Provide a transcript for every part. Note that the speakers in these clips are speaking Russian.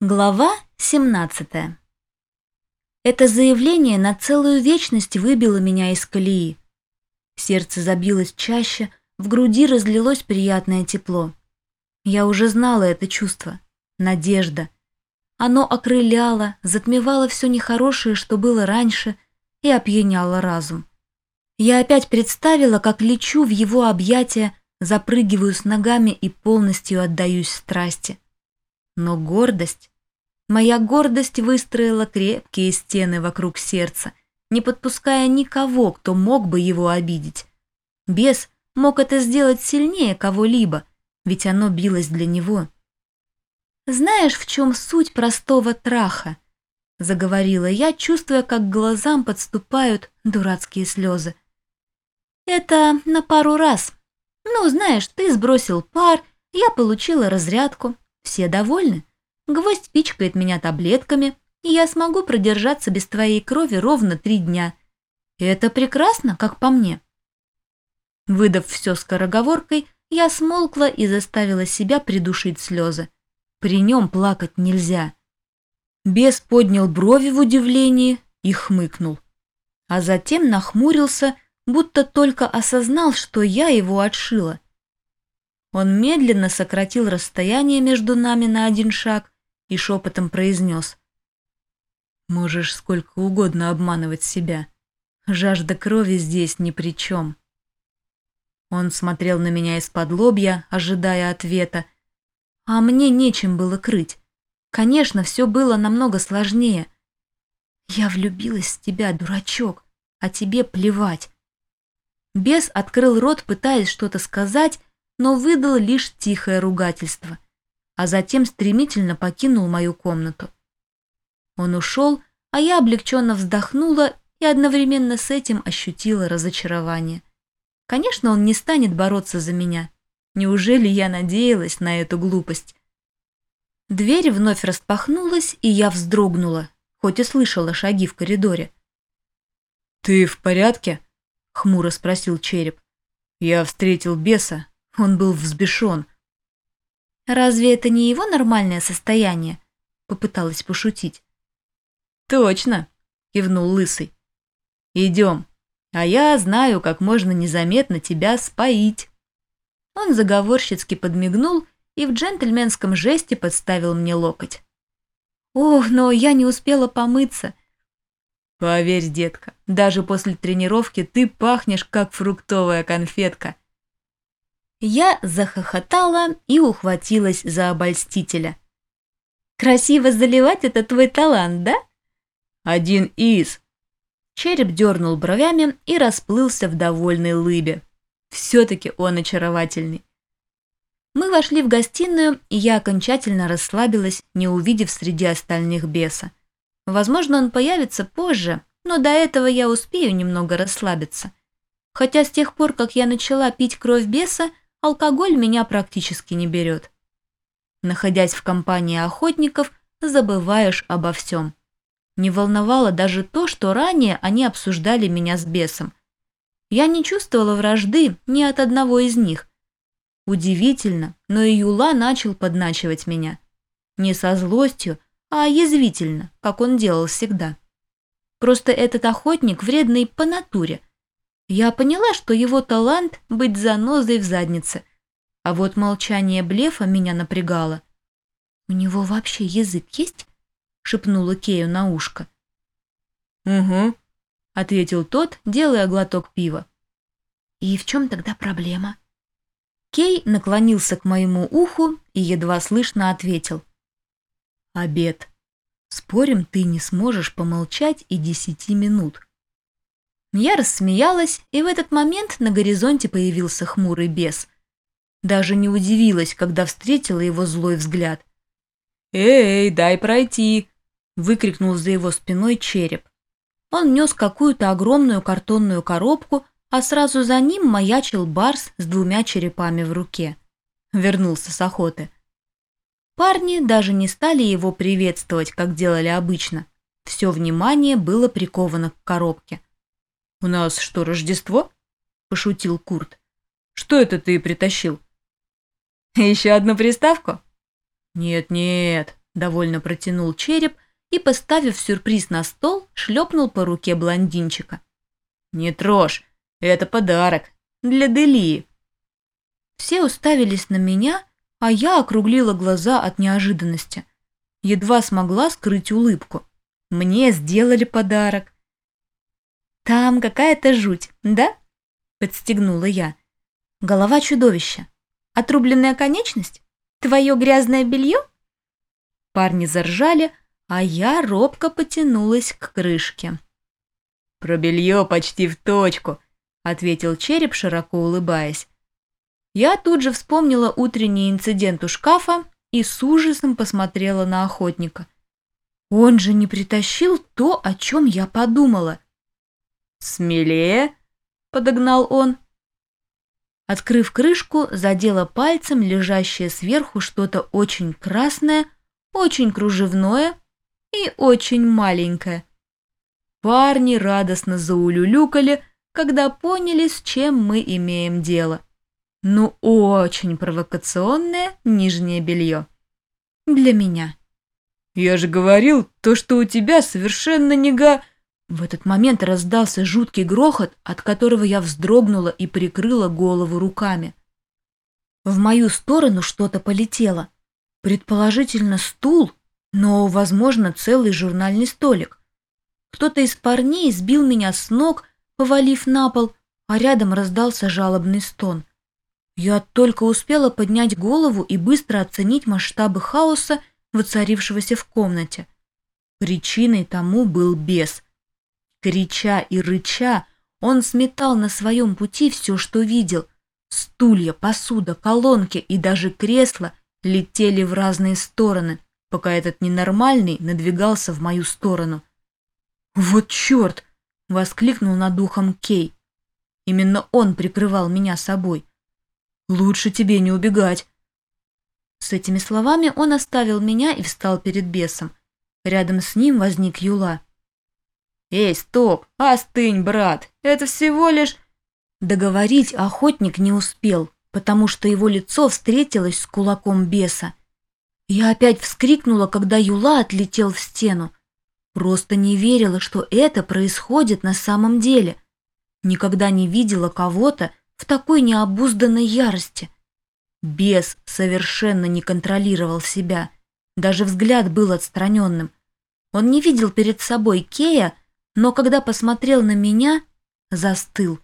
Глава 17 Это заявление на целую вечность выбило меня из колеи. Сердце забилось чаще, в груди разлилось приятное тепло. Я уже знала это чувство. Надежда. Оно окрыляло, затмевало все нехорошее, что было раньше, и опьяняло разум. Я опять представила, как лечу в его объятия, запрыгиваю с ногами и полностью отдаюсь страсти. Но гордость... Моя гордость выстроила крепкие стены вокруг сердца, не подпуская никого, кто мог бы его обидеть. Бес мог это сделать сильнее кого-либо, ведь оно билось для него. «Знаешь, в чем суть простого траха?» — заговорила я, чувствуя, как глазам подступают дурацкие слезы. «Это на пару раз. Ну, знаешь, ты сбросил пар, я получила разрядку, все довольны? Гвоздь пичкает меня таблетками, и я смогу продержаться без твоей крови ровно три дня. Это прекрасно, как по мне. Выдав все скороговоркой, я смолкла и заставила себя придушить слезы. При нем плакать нельзя. Бес поднял брови в удивлении и хмыкнул. А затем нахмурился, будто только осознал, что я его отшила – он медленно сократил расстояние между нами на один шаг и шепотом произнес. «Можешь сколько угодно обманывать себя. Жажда крови здесь ни при чем». Он смотрел на меня из-под лобья, ожидая ответа. А мне нечем было крыть. Конечно, все было намного сложнее. «Я влюбилась в тебя, дурачок, а тебе плевать». Бес открыл рот, пытаясь что-то сказать, но выдал лишь тихое ругательство, а затем стремительно покинул мою комнату. Он ушел, а я облегченно вздохнула и одновременно с этим ощутила разочарование. Конечно, он не станет бороться за меня. Неужели я надеялась на эту глупость? Дверь вновь распахнулась, и я вздрогнула, хоть и слышала шаги в коридоре. «Ты в порядке?» — хмуро спросил череп. «Я встретил беса, он был взбешен. «Разве это не его нормальное состояние?» — попыталась пошутить. «Точно!» — кивнул Лысый. «Идем, а я знаю, как можно незаметно тебя споить». Он заговорщицки подмигнул и в джентльменском жесте подставил мне локоть. «Ох, но я не успела помыться!» «Поверь, детка, даже после тренировки ты пахнешь, как фруктовая конфетка», я захохотала и ухватилась за обольстителя. «Красиво заливать – это твой талант, да?» «Один из». Череп дернул бровями и расплылся в довольной лыбе. Все-таки он очаровательный. Мы вошли в гостиную, и я окончательно расслабилась, не увидев среди остальных беса. Возможно, он появится позже, но до этого я успею немного расслабиться. Хотя с тех пор, как я начала пить кровь беса, алкоголь меня практически не берет. Находясь в компании охотников, забываешь обо всем. Не волновало даже то, что ранее они обсуждали меня с бесом. Я не чувствовала вражды ни от одного из них. Удивительно, но и Юла начал подначивать меня. Не со злостью, а язвительно, как он делал всегда. Просто этот охотник вредный по натуре – я поняла, что его талант — быть занозой в заднице. А вот молчание блефа меня напрягало. «У него вообще язык есть?» — шепнула Кею на ушко. «Угу», — ответил тот, делая глоток пива. «И в чем тогда проблема?» Кей наклонился к моему уху и едва слышно ответил. «Обед. Спорим, ты не сможешь помолчать и десяти минут». Я рассмеялась, и в этот момент на горизонте появился хмурый бес. Даже не удивилась, когда встретила его злой взгляд. «Эй, дай пройти!» – выкрикнул за его спиной череп. Он нес какую-то огромную картонную коробку, а сразу за ним маячил барс с двумя черепами в руке. Вернулся с охоты. Парни даже не стали его приветствовать, как делали обычно. Все внимание было приковано к коробке – «У нас что, Рождество?» – пошутил Курт. «Что это ты притащил?» «Еще одну приставку?» «Нет-нет, довольно протянул череп и, поставив сюрприз на стол, шлепнул по руке блондинчика. «Не трожь, это подарок для Делии». Все уставились на меня, а я округлила глаза от неожиданности. Едва смогла скрыть улыбку. Мне сделали подарок. «Там какая-то жуть, да?» — подстегнула я. «Голова чудовища. Отрубленная конечность? Твое грязное белье?» Парни заржали, а я робко потянулась к крышке. «Про белье почти в точку», — ответил череп, широко улыбаясь. Я тут же вспомнила утренний инцидент у шкафа и с ужасом посмотрела на охотника. Он же не притащил то, о чем я подумала. «Смелее!» — подогнал он. Открыв крышку, задела пальцем лежащее сверху что-то очень красное, очень кружевное и очень маленькое. Парни радостно заулюлюкали, когда поняли, с чем мы имеем дело. Ну, очень провокационное нижнее белье. Для меня. «Я же говорил, то, что у тебя совершенно не га...» В этот момент раздался жуткий грохот, от которого я вздрогнула и прикрыла голову руками. В мою сторону что-то полетело. Предположительно, стул, но, возможно, целый журнальный столик. Кто-то из парней сбил меня с ног, повалив на пол, а рядом раздался жалобный стон. Я только успела поднять голову и быстро оценить масштабы хаоса, воцарившегося в комнате. Причиной тому был бес. Крича и рыча, он сметал на своем пути все, что видел. Стулья, посуда, колонки и даже кресла летели в разные стороны, пока этот ненормальный надвигался в мою сторону. «Вот черт!» — воскликнул над духом Кей. Именно он прикрывал меня собой. Лучше тебе не убегать. С этими словами он оставил меня и встал перед бесом. Рядом с ним возник Юла. «Эй, стоп! Остынь, брат! Это всего лишь...» Договорить охотник не успел, потому что его лицо встретилось с кулаком беса. Я опять вскрикнула, когда Юла отлетел в стену. Просто не верила, что это происходит на самом деле. Никогда не видела кого-то, в такой необузданной ярости. Бес совершенно не контролировал себя, даже взгляд был отстраненным. Он не видел перед собой Кея, но когда посмотрел на меня, застыл.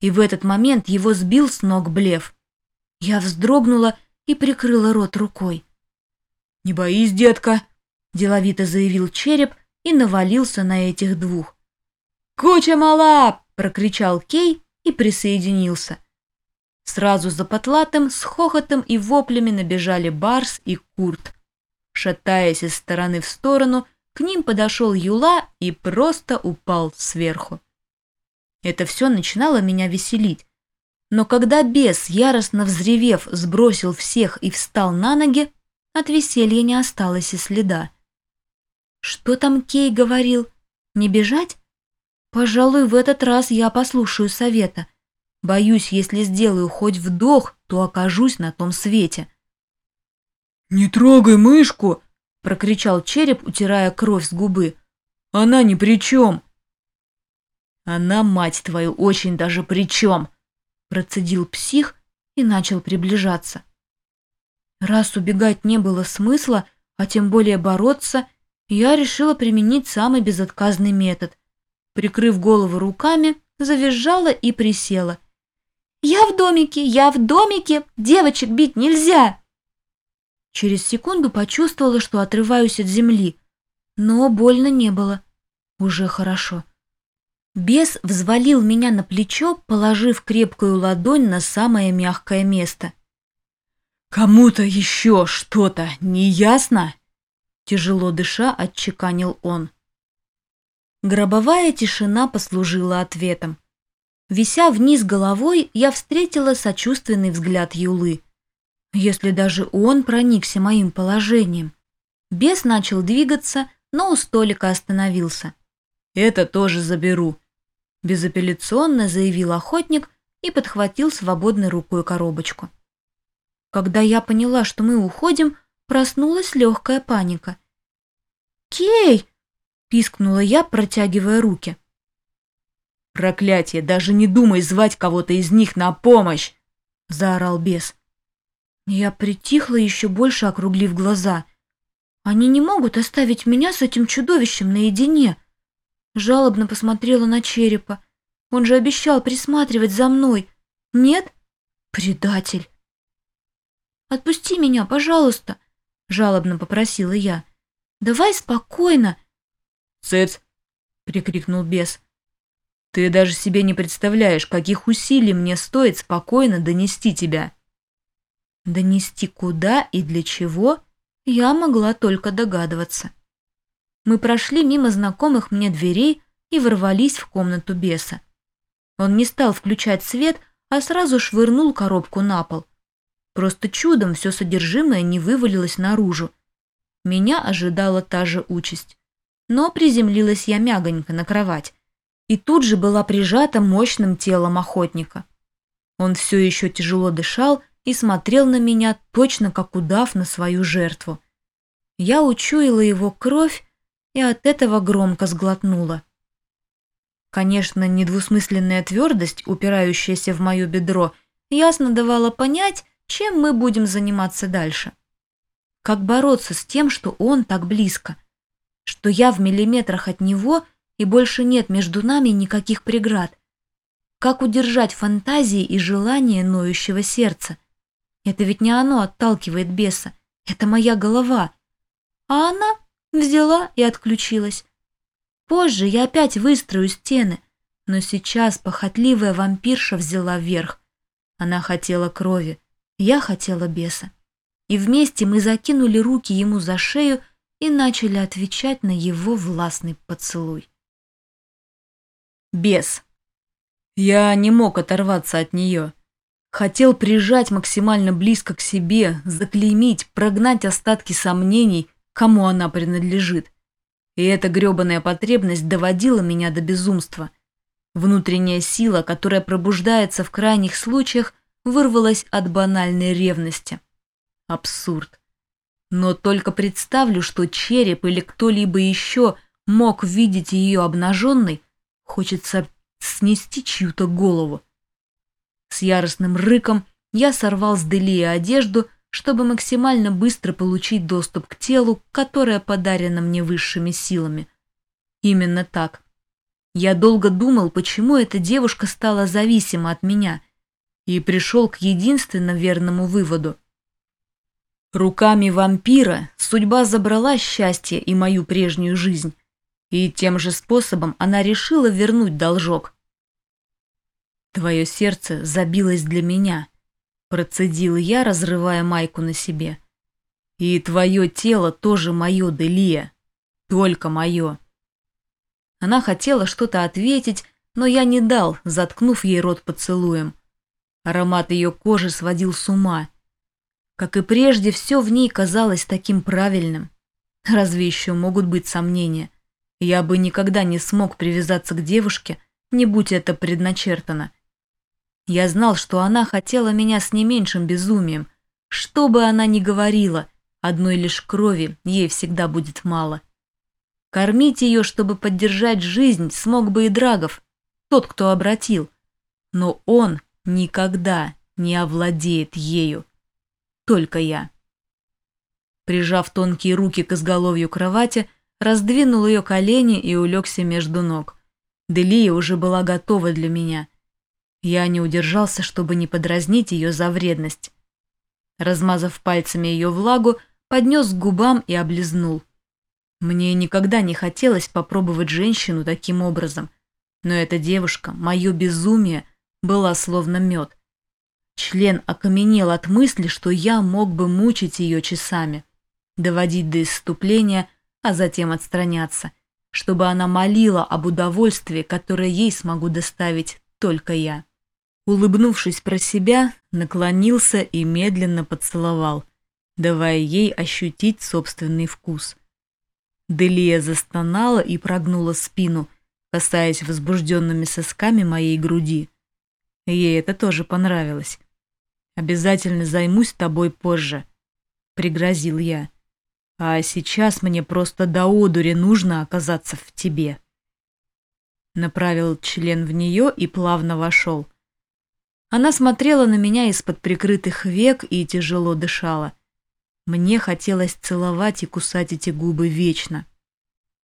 И в этот момент его сбил с ног блеф. Я вздрогнула и прикрыла рот рукой. «Не боись, детка!» – деловито заявил череп и навалился на этих двух. «Куча мала!» – прокричал Кей и присоединился. Сразу за потлатым с хохотом и воплями набежали Барс и Курт. Шатаясь из стороны в сторону, к ним подошел Юла и просто упал сверху. Это все начинало меня веселить. Но когда бес, яростно взревев, сбросил всех и встал на ноги, от веселья не осталось и следа. Что там Кей говорил? Не бежать? Пожалуй, в этот раз я послушаю совета. Боюсь, если сделаю хоть вдох, то окажусь на том свете. «Не трогай мышку!» — прокричал череп, утирая кровь с губы. «Она ни при чем!» «Она, мать твою, очень даже при чем!» — процедил псих и начал приближаться. Раз убегать не было смысла, а тем более бороться, я решила применить самый безотказный метод прикрыв голову руками, завизжала и присела. «Я в домике! Я в домике! Девочек бить нельзя!» Через секунду почувствовала, что отрываюсь от земли, но больно не было. Уже хорошо. Бес взвалил меня на плечо, положив крепкую ладонь на самое мягкое место. «Кому-то еще что-то не ясно?» Тяжело дыша, отчеканил он. Гробовая тишина послужила ответом. Вися вниз головой, я встретила сочувственный взгляд Юлы. Если даже он проникся моим положением. Бес начал двигаться, но у столика остановился. «Это тоже заберу», – безапелляционно заявил охотник и подхватил свободной рукой коробочку. Когда я поняла, что мы уходим, проснулась легкая паника. «Кей!» — пискнула я, протягивая руки. «Проклятие! Даже не думай звать кого-то из них на помощь!» — заорал бес. Я притихла еще больше, округлив глаза. Они не могут оставить меня с этим чудовищем наедине. Жалобно посмотрела на черепа. Он же обещал присматривать за мной. Нет? Предатель. «Отпусти меня, пожалуйста», — жалобно попросила я. «Давай спокойно». «Цец!» — прикрикнул бес. «Ты даже себе не представляешь, каких усилий мне стоит спокойно донести тебя». Донести куда и для чего я могла только догадываться. Мы прошли мимо знакомых мне дверей и ворвались в комнату беса. Он не стал включать свет, а сразу швырнул коробку на пол. Просто чудом все содержимое не вывалилось наружу. Меня ожидала та же участь. Но приземлилась я мягонько на кровать и тут же была прижата мощным телом охотника. Он все еще тяжело дышал и смотрел на меня точно как удав на свою жертву. Я учуяла его кровь и от этого громко сглотнула. Конечно, недвусмысленная твердость, упирающаяся в мое бедро, ясно давала понять, чем мы будем заниматься дальше. Как бороться с тем, что он так близко, что я в миллиметрах от него и больше нет между нами никаких преград. Как удержать фантазии и желания ноющего сердца? Это ведь не оно отталкивает беса, это моя голова. А она взяла и отключилась. Позже я опять выстрою стены, но сейчас похотливая вампирша взяла верх. Она хотела крови, я хотела беса. И вместе мы закинули руки ему за шею и начали отвечать на его властный поцелуй. Бес. Я не мог оторваться от нее. Хотел прижать максимально близко к себе, заклеймить, прогнать остатки сомнений, кому она принадлежит. И эта грёбаная потребность доводила меня до безумства. Внутренняя сила, которая пробуждается в крайних случаях, вырвалась от банальной ревности. Абсурд. Но только представлю, что череп или кто-либо еще мог видеть ее обнаженной, хочется снести чью-то голову. С яростным рыком я сорвал с Делии одежду, чтобы максимально быстро получить доступ к телу, которое подарено мне высшими силами. Именно так. Я долго думал, почему эта девушка стала зависима от меня, и пришел к единственно верному выводу. Руками вампира судьба забрала счастье и мою прежнюю жизнь, и тем же способом она решила вернуть должок. Твое сердце забилось для меня, процедил я, разрывая майку на себе. И твое тело тоже мое, Делия, только мое. Она хотела что-то ответить, но я не дал, заткнув ей рот поцелуем. Аромат ее кожи сводил с ума. Как и прежде, все в ней казалось таким правильным. Разве еще могут быть сомнения? Я бы никогда не смог привязаться к девушке, не будь это предначертано. Я знал, что она хотела меня с не меньшим безумием. Что бы она ни говорила, одной лишь крови ей всегда будет мало. Кормить ее, чтобы поддержать жизнь, смог бы и Драгов, тот, кто обратил. Но он никогда не овладеет ею. Только я. Прижав тонкие руки к изголовью кровати, раздвинул ее колени и улегся между ног. Делия уже была готова для меня. Я не удержался, чтобы не подразнить ее за вредность. Размазав пальцами ее влагу, поднес к губам и облизнул. Мне никогда не хотелось попробовать женщину таким образом, но эта девушка, мое безумие, была словно мед. Член окаменел от мысли, что я мог бы мучить ее часами, доводить до исступления, а затем отстраняться, чтобы она молила об удовольствии, которое ей смогу доставить только я. Улыбнувшись про себя, наклонился и медленно поцеловал, давая ей ощутить собственный вкус. Делия застонала и прогнула спину, касаясь возбужденными сосками моей груди. Ей это тоже понравилось. «Обязательно займусь тобой позже», — пригрозил я. «А сейчас мне просто до одури нужно оказаться в тебе». Направил член в нее и плавно вошел. Она смотрела на меня из-под прикрытых век и тяжело дышала. Мне хотелось целовать и кусать эти губы вечно.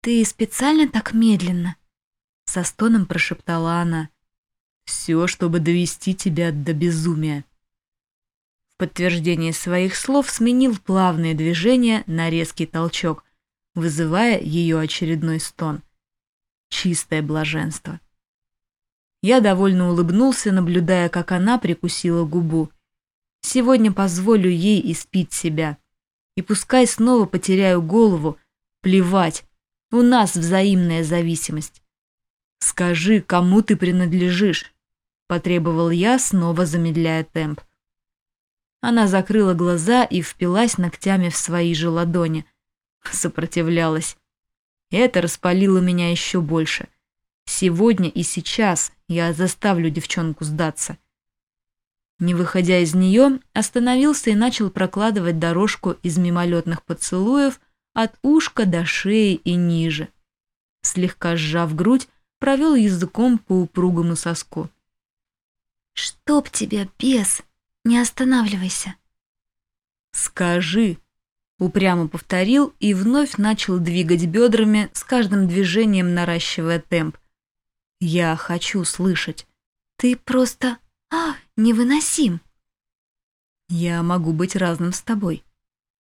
«Ты специально так медленно?» — со стоном прошептала она. «Все, чтобы довести тебя до безумия». В подтверждение своих слов сменил плавные движения на резкий толчок, вызывая ее очередной стон. Чистое блаженство. Я довольно улыбнулся, наблюдая, как она прикусила губу. Сегодня позволю ей испить себя. И пускай снова потеряю голову, плевать, у нас взаимная зависимость. Скажи, кому ты принадлежишь? Потребовал я, снова замедляя темп. Она закрыла глаза и впилась ногтями в свои же ладони. Сопротивлялась. Это распалило меня еще больше. Сегодня и сейчас я заставлю девчонку сдаться. Не выходя из нее, остановился и начал прокладывать дорожку из мимолетных поцелуев от ушка до шеи и ниже. Слегка сжав грудь, провел языком по упругому соску. «Чтоб тебя, бес! Не останавливайся!» «Скажи!» — упрямо повторил и вновь начал двигать бедрами, с каждым движением наращивая темп. «Я хочу слышать. Ты просто... А, невыносим!» «Я могу быть разным с тобой»,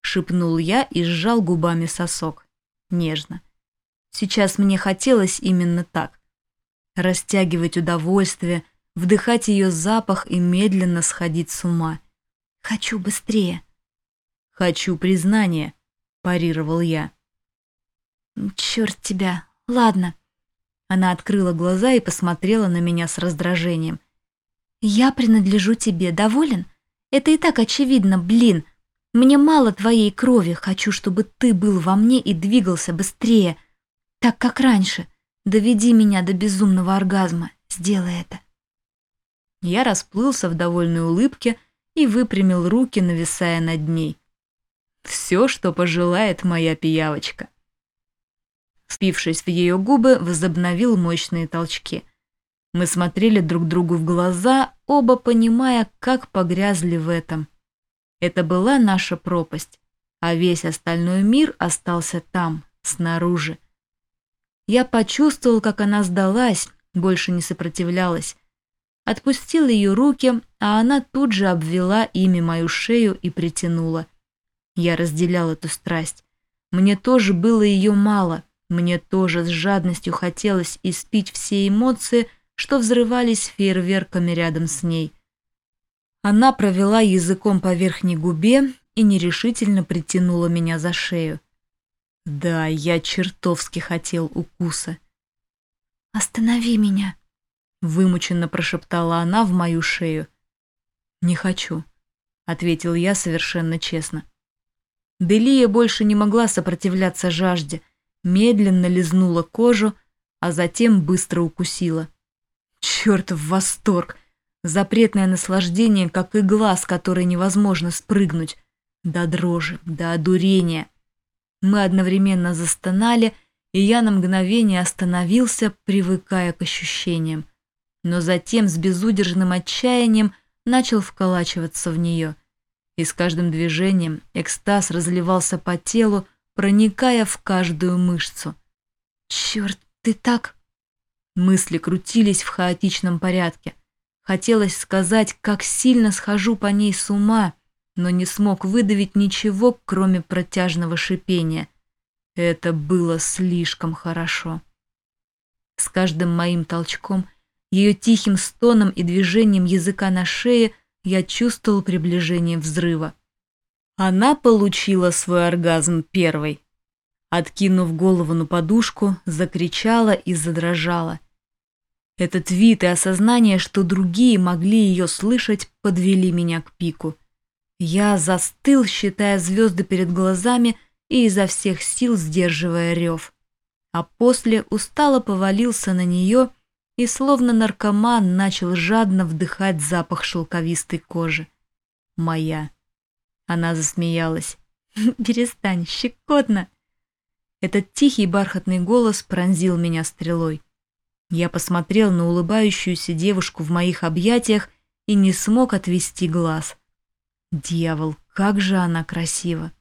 шепнул я и сжал губами сосок. Нежно. Сейчас мне хотелось именно так. Растягивать удовольствие, вдыхать ее запах и медленно сходить с ума. Хочу быстрее. Хочу признания, парировал я. Черт тебя. Ладно. Она открыла глаза и посмотрела на меня с раздражением. Я принадлежу тебе, доволен? Это и так очевидно, блин. Мне мало твоей крови, хочу, чтобы ты был во мне и двигался быстрее, так как раньше. Доведи меня до безумного оргазма, сделай это. Я расплылся в довольной улыбке и выпрямил руки, нависая над ней. Все, что пожелает моя пиявочка. Впившись в ее губы, возобновил мощные толчки. Мы смотрели друг другу в глаза, оба понимая, как погрязли в этом – это была наша пропасть, а весь остальной мир остался там, снаружи. Я почувствовал, как она сдалась, больше не сопротивлялась. Отпустил ее руки, а она тут же обвела ими мою шею и притянула. Я разделял эту страсть. Мне тоже было ее мало, мне тоже с жадностью хотелось испить все эмоции, что взрывались фейерверками рядом с ней. Она провела языком по верхней губе и нерешительно притянула меня за шею. Да, я чертовски хотел укуса. «Останови меня», — вымученно прошептала она в мою шею. «Не хочу», — ответил я совершенно честно. Делия больше не могла сопротивляться жажде, медленно лизнула кожу, а затем быстро укусила. Чертов восторг! Запретное наслаждение, как игла, с которой невозможно спрыгнуть. До дрожи, до одурения. Мы одновременно застонали, и я на мгновение остановился, привыкая к ощущениям. Но затем с безудержным отчаянием начал вколачиваться в нее. И с каждым движением экстаз разливался по телу, проникая в каждую мышцу. «Черт, ты так...» Мысли крутились в хаотичном порядке. Хотелось сказать, как сильно схожу по ней с ума, но не смог выдавить ничего, кроме протяжного шипения. Это было слишком хорошо. С каждым моим толчком, ее тихим стоном и движением языка на шее я чувствовал приближение взрыва. Она получила свой оргазм первой. Откинув голову на подушку, закричала и задрожала – этот вид и осознание, что другие могли ее слышать, подвели меня к пику. Я застыл, считая звезды перед глазами и изо всех сил сдерживая рев. А после устало повалился на нее и, словно наркоман, начал жадно вдыхать запах шелковистой кожи. Моя. Она засмеялась. Перестань, щекотно. Этот тихий бархатный голос пронзил меня стрелой. Я посмотрел на улыбающуюся девушку в моих объятиях и не смог отвести глаз. Дьявол, как же она красива.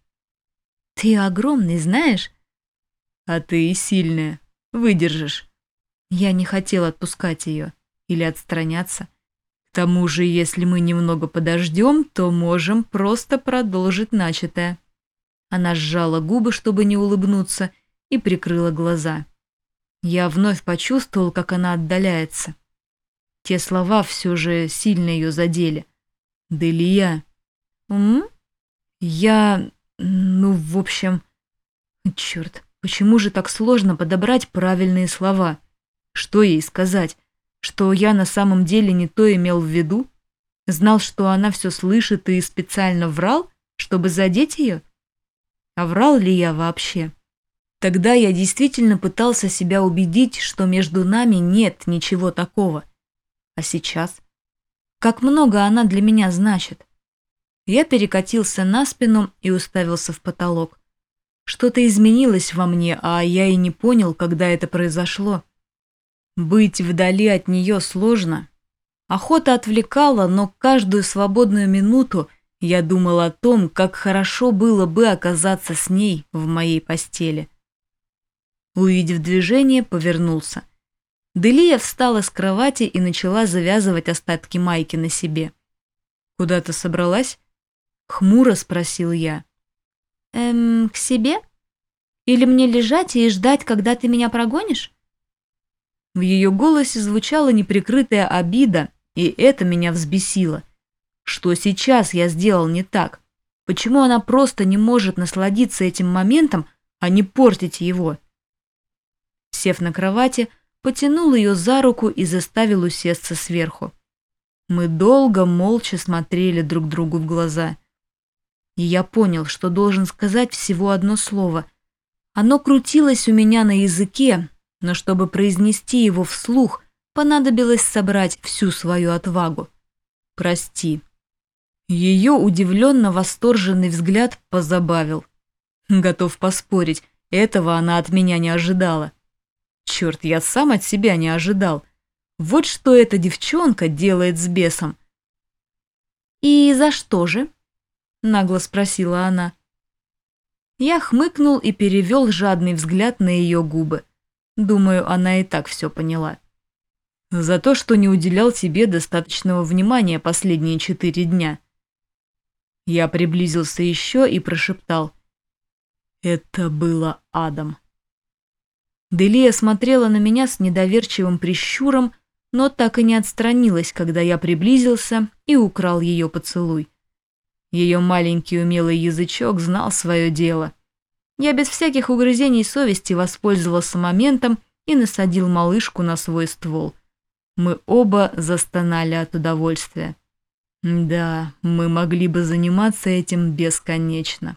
Ты огромный, знаешь? А ты и сильная. Выдержишь. Я не хотел отпускать ее или отстраняться. Тому же, если мы немного подождем, то можем просто продолжить начатое. Она сжала губы, чтобы не улыбнуться, и прикрыла глаза. Я вновь почувствовал, как она отдаляется. Те слова все же сильно ее задели. «Делия». «М? Я... ну, в общем...» Черт, почему же так сложно подобрать правильные слова? Что ей сказать? Что я на самом деле не то имел в виду? Знал, что она все слышит и специально врал, чтобы задеть ее? А врал ли я вообще? Тогда я действительно пытался себя убедить, что между нами нет ничего такого. А сейчас? Как много она для меня значит? Я перекатился на спину и уставился в потолок. Что-то изменилось во мне, а я и не понял, когда это произошло. Быть вдали от нее сложно. Охота отвлекала, но каждую свободную минуту я думал о том, как хорошо было бы оказаться с ней в моей постели. Увидев движение, повернулся. Делия встала с кровати и начала завязывать остатки майки на себе. «Куда ты собралась?» — хмуро спросил я. «Эм, к себе? Или мне лежать и ждать, когда ты меня прогонишь?» В ее голосе звучала неприкрытая обида, и это меня взбесило. Что сейчас я сделал не так? Почему она просто не может насладиться этим моментом, а не портить его? Сев на кровати, потянул ее за руку и заставил усесться сверху. Мы долго молча смотрели друг другу в глаза. И я понял, что должен сказать всего одно слово. Оно крутилось у меня на языке, но чтобы произнести его вслух, понадобилось собрать всю свою отвагу. «Прости». Ее удивленно восторженный взгляд позабавил. Готов поспорить, этого она от меня не ожидала. Черт, я сам от себя не ожидал. Вот что эта девчонка делает с бесом. «И за что же?» — нагло спросила она. Я хмыкнул и перевел жадный взгляд на ее губы. Думаю, она и так все поняла. «За то, что не уделял тебе достаточного внимания последние четыре дня», я приблизился еще и прошептал. Это было адом. Делия смотрела на меня с недоверчивым прищуром, но так и не отстранилась, когда я приблизился и украл ее поцелуй. Ее маленький умелый язычок знал свое дело. Я без всяких угрызений совести воспользовался моментом и насадил малышку на свой ствол. Мы оба застонали от удовольствия. Да, мы могли бы заниматься этим бесконечно.